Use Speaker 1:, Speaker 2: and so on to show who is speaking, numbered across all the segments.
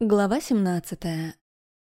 Speaker 1: Глава 17.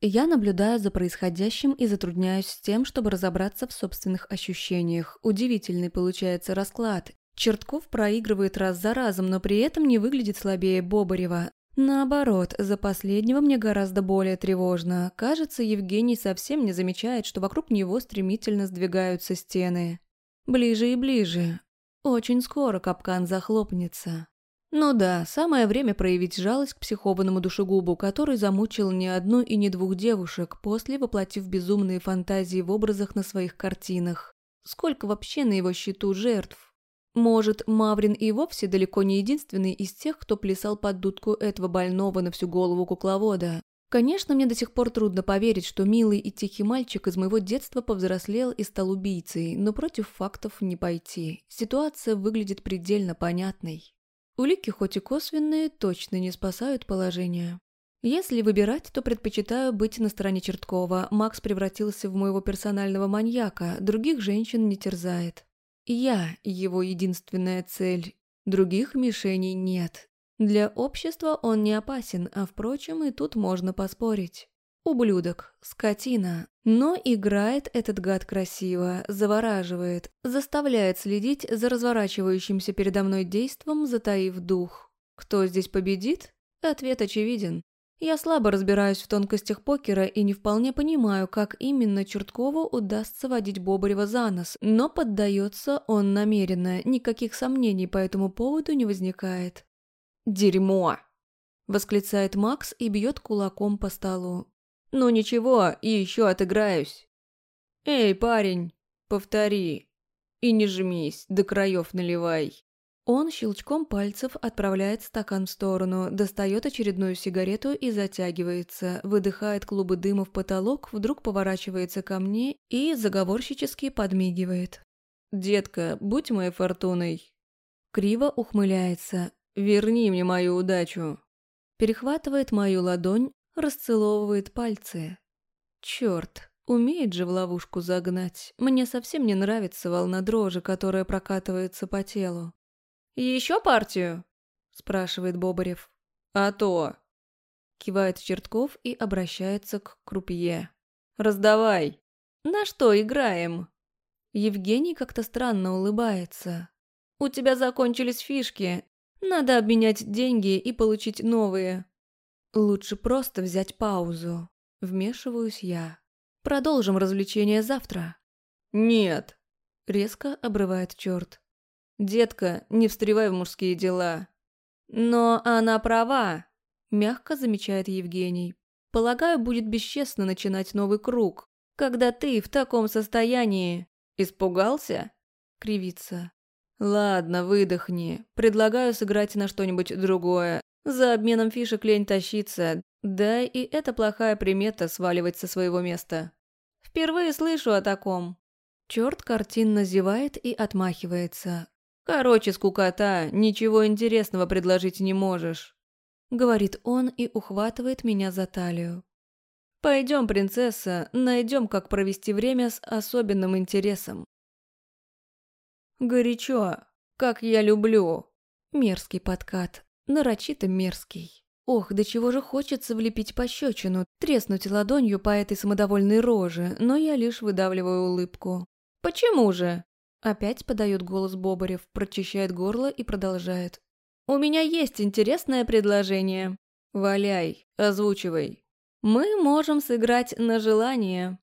Speaker 1: Я наблюдаю за происходящим и затрудняюсь с тем, чтобы разобраться в собственных ощущениях. Удивительный получается расклад. Чертков проигрывает раз за разом, но при этом не выглядит слабее Бобарева. Наоборот, за последнего мне гораздо более тревожно. Кажется, Евгений совсем не замечает, что вокруг него стремительно сдвигаются стены. Ближе и ближе. Очень скоро капкан захлопнется. Ну да, самое время проявить жалость к психованному душегубу, который замучил не одну и не двух девушек, после воплотив безумные фантазии в образах на своих картинах. Сколько вообще на его счету жертв? Может, Маврин и вовсе далеко не единственный из тех, кто плясал под дудку этого больного на всю голову кукловода. Конечно, мне до сих пор трудно поверить, что милый и тихий мальчик из моего детства повзрослел и стал убийцей, но против фактов не пойти. Ситуация выглядит предельно понятной. Улики, хоть и косвенные, точно не спасают положение. Если выбирать, то предпочитаю быть на стороне Черткова. Макс превратился в моего персонального маньяка, других женщин не терзает. Я – его единственная цель. Других мишеней нет. Для общества он не опасен, а, впрочем, и тут можно поспорить. Ублюдок, скотина. Но играет этот гад красиво, завораживает, заставляет следить за разворачивающимся передо мной действом, затаив дух. Кто здесь победит? Ответ очевиден. Я слабо разбираюсь в тонкостях покера и не вполне понимаю, как именно Черткову удастся водить Бобарева за нос, но поддается он намеренно, никаких сомнений по этому поводу не возникает. «Дерьмо!» – восклицает Макс и бьет кулаком по столу. «Ну ничего, и еще отыграюсь». «Эй, парень, повтори. И не жмись, до краев наливай». Он щелчком пальцев отправляет стакан в сторону, достает очередную сигарету и затягивается, выдыхает клубы дыма в потолок, вдруг поворачивается ко мне и заговорщически подмигивает. «Детка, будь моей фортуной». Криво ухмыляется. «Верни мне мою удачу». Перехватывает мою ладонь, расцеловывает пальцы. Черт, умеет же в ловушку загнать. Мне совсем не нравится волна дрожи, которая прокатывается по телу. «Еще партию?» – спрашивает Бобарев. «А то!» – кивает Чертков и обращается к крупье. «Раздавай!» «На что играем?» Евгений как-то странно улыбается. «У тебя закончились фишки. Надо обменять деньги и получить новые. Лучше просто взять паузу. Вмешиваюсь я. Продолжим развлечение завтра. Нет. Резко обрывает черт. Детка, не встревай в мужские дела. Но она права, мягко замечает Евгений. Полагаю, будет бесчестно начинать новый круг, когда ты в таком состоянии. Испугался? Кривится. Ладно, выдохни. Предлагаю сыграть на что-нибудь другое. За обменом фишек лень тащиться, да и это плохая примета сваливать со своего места. Впервые слышу о таком. Черт картинно зевает и отмахивается. Короче, скукота, ничего интересного предложить не можешь. Говорит он и ухватывает меня за талию. Пойдем, принцесса, найдем, как провести время с особенным интересом. Горячо, как я люблю. Мерзкий подкат нарочито мерзкий. Ох, до чего же хочется влепить пощечину, треснуть ладонью по этой самодовольной роже, но я лишь выдавливаю улыбку. «Почему же?» Опять подает голос Бобарев, прочищает горло и продолжает. «У меня есть интересное предложение. Валяй, озвучивай. Мы можем сыграть на желание.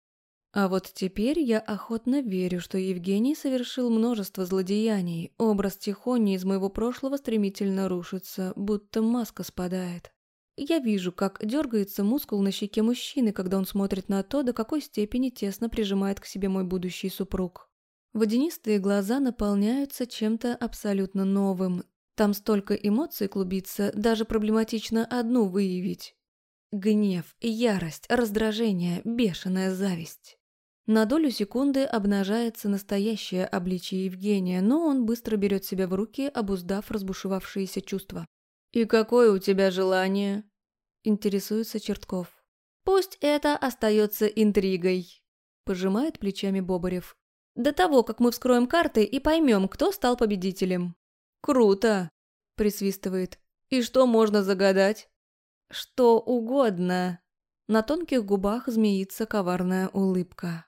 Speaker 1: А вот теперь я охотно верю, что Евгений совершил множество злодеяний. Образ Тихони из моего прошлого стремительно рушится, будто маска спадает. Я вижу, как дергается мускул на щеке мужчины, когда он смотрит на то, до какой степени тесно прижимает к себе мой будущий супруг. Водянистые глаза наполняются чем-то абсолютно новым. Там столько эмоций клубится, даже проблематично одну выявить. Гнев, ярость, раздражение, бешеная зависть. На долю секунды обнажается настоящее обличие Евгения, но он быстро берет себя в руки, обуздав разбушевавшиеся чувства. «И какое у тебя желание?» – интересуется Чертков. «Пусть это остается интригой», – пожимает плечами Бобарев. «До того, как мы вскроем карты и поймем, кто стал победителем». «Круто!» – присвистывает. «И что можно загадать?» Что угодно. На тонких губах змеится коварная улыбка.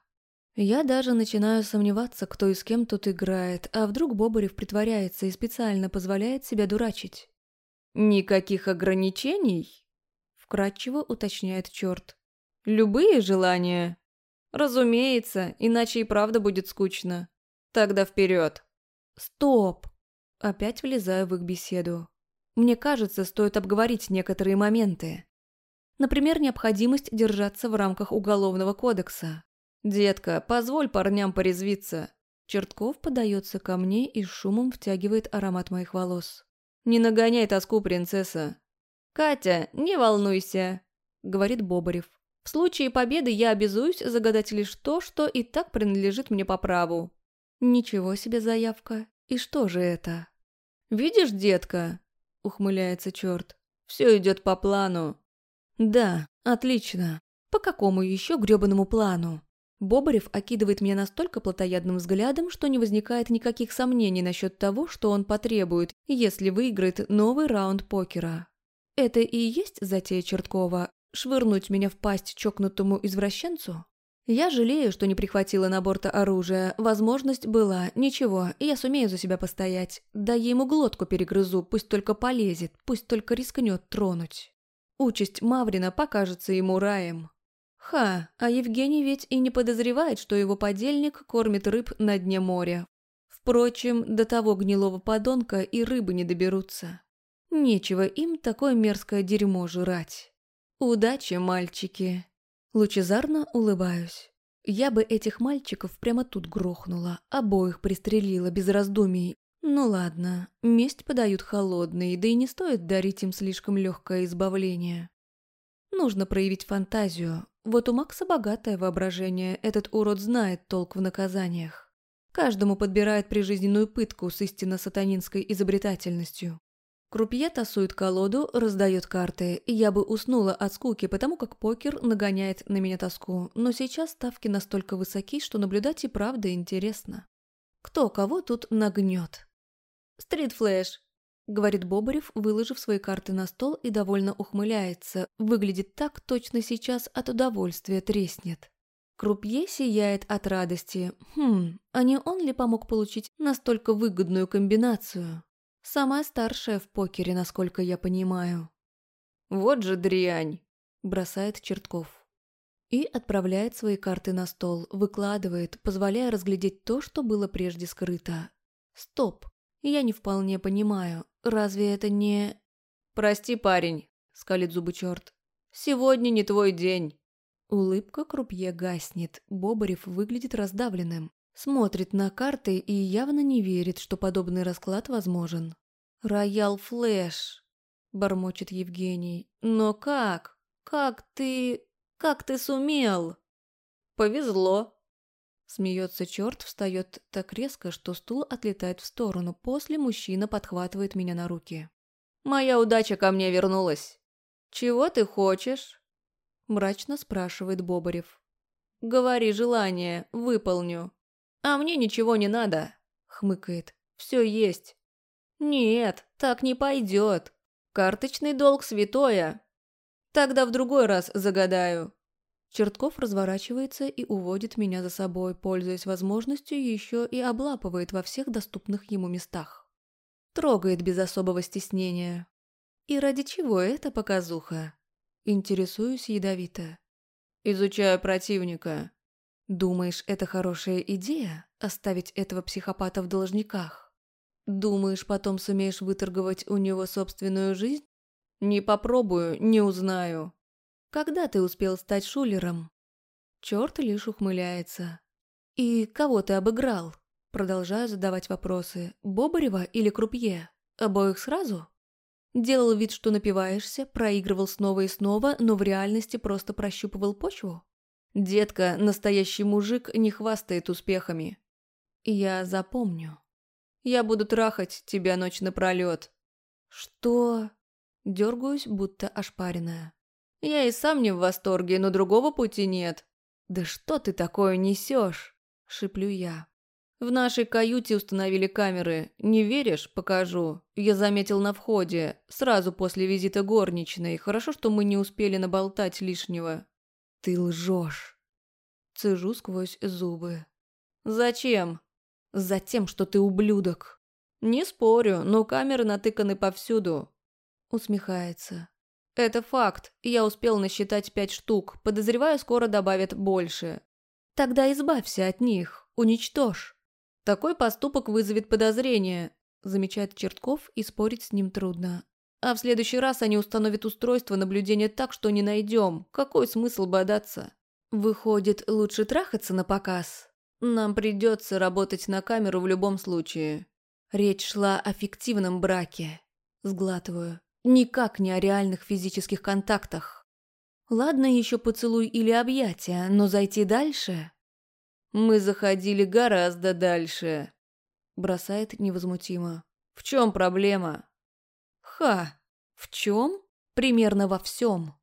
Speaker 1: Я даже начинаю сомневаться, кто и с кем тут играет, а вдруг Бобарев притворяется и специально позволяет себя дурачить. «Никаких ограничений?» – вкратчиво уточняет черт. «Любые желания?» «Разумеется, иначе и правда будет скучно. Тогда вперед!» «Стоп!» Опять влезаю в их беседу. Мне кажется, стоит обговорить некоторые моменты. Например, необходимость держаться в рамках Уголовного кодекса. «Детка, позволь парням порезвиться». Чертков подается ко мне и шумом втягивает аромат моих волос. «Не нагоняй тоску, принцесса». «Катя, не волнуйся», — говорит Бобарев. «В случае победы я обязуюсь загадать лишь то, что и так принадлежит мне по праву». «Ничего себе заявка. И что же это?» «Видишь, детка?» — ухмыляется черт. «Все идет по плану». «Да, отлично. По какому еще гребаному плану?» Бобарев окидывает меня настолько плотоядным взглядом, что не возникает никаких сомнений насчет того, что он потребует, если выиграет новый раунд покера. Это и есть затея Черткова – швырнуть меня в пасть чокнутому извращенцу? Я жалею, что не прихватила на борт оружия. Возможность была. Ничего, я сумею за себя постоять. Да ему глотку перегрызу, пусть только полезет, пусть только рискнет тронуть. Участь Маврина покажется ему раем. Ха, а Евгений ведь и не подозревает, что его подельник кормит рыб на дне моря. Впрочем, до того гнилого подонка и рыбы не доберутся. Нечего им такое мерзкое дерьмо жрать. Удачи, мальчики. Лучезарно улыбаюсь. Я бы этих мальчиков прямо тут грохнула, обоих пристрелила без раздумий. Ну ладно, месть подают холодные, да и не стоит дарить им слишком легкое избавление. Нужно проявить фантазию, вот у Макса богатое воображение, этот урод знает толк в наказаниях. Каждому подбирает прижизненную пытку с истинно сатанинской изобретательностью. Крупье тасует колоду, раздает карты, и я бы уснула от скуки, потому как покер нагоняет на меня тоску, но сейчас ставки настолько высоки, что наблюдать и правда интересно. Кто кого тут нагнет? «Стрит-флэш», говорит Бобарев, выложив свои карты на стол и довольно ухмыляется. Выглядит так, точно сейчас от удовольствия треснет. Крупье сияет от радости. Хм, а не он ли помог получить настолько выгодную комбинацию? Самая старшая в покере, насколько я понимаю. «Вот же дрянь!» – бросает Чертков. И отправляет свои карты на стол, выкладывает, позволяя разглядеть то, что было прежде скрыто. Стоп, я не вполне понимаю, разве это не... «Прости, парень», — скалит зубы черт. «Сегодня не твой день». Улыбка крупье гаснет, Бобарев выглядит раздавленным. Смотрит на карты и явно не верит, что подобный расклад возможен. «Роял Флэш», — бормочет Евгений. «Но как? Как ты... как ты сумел?» «Повезло», Смеется черт, встает так резко, что стул отлетает в сторону. После мужчина подхватывает меня на руки. «Моя удача ко мне вернулась». «Чего ты хочешь?» Мрачно спрашивает Бобарев. «Говори желание, выполню». «А мне ничего не надо», хмыкает. «Все есть». «Нет, так не пойдет. Карточный долг святое. Тогда в другой раз загадаю». Чертков разворачивается и уводит меня за собой, пользуясь возможностью еще и облапывает во всех доступных ему местах. Трогает без особого стеснения. И ради чего эта показуха? Интересуюсь ядовито. Изучаю противника. Думаешь, это хорошая идея – оставить этого психопата в должниках? Думаешь, потом сумеешь выторговать у него собственную жизнь? Не попробую, не узнаю. Когда ты успел стать шулером?» Черт лишь ухмыляется. «И кого ты обыграл?» Продолжаю задавать вопросы. «Бобарева или Крупье? Обоих сразу?» Делал вид, что напиваешься, проигрывал снова и снова, но в реальности просто прощупывал почву? «Детка, настоящий мужик не хвастает успехами». «Я запомню. Я буду трахать тебя ночь напролет». «Что?» Дергаюсь, будто ошпаренная. Я и сам не в восторге, но другого пути нет. Да что ты такое несешь? Шиплю я. В нашей каюте установили камеры. Не веришь? Покажу. Я заметил на входе, сразу после визита горничной. Хорошо, что мы не успели наболтать лишнего. Ты лжешь. Цежу сквозь зубы. Зачем? Затем, что ты ублюдок. Не спорю, но камеры натыканы повсюду. Усмехается. Это факт. Я успел насчитать пять штук. Подозреваю, скоро добавят больше. Тогда избавься от них. Уничтожь. Такой поступок вызовет подозрение, замечает Чертков, и спорить с ним трудно. А в следующий раз они установят устройство наблюдения так, что не найдем. Какой смысл бодаться? Выходит, лучше трахаться на показ? Нам придется работать на камеру в любом случае. Речь шла о фиктивном браке. Сглатываю. Никак не о реальных физических контактах. Ладно еще поцелуй или объятия, но зайти дальше... Мы заходили гораздо дальше. Бросает невозмутимо. В чем проблема? Ха, в чем? Примерно во всем.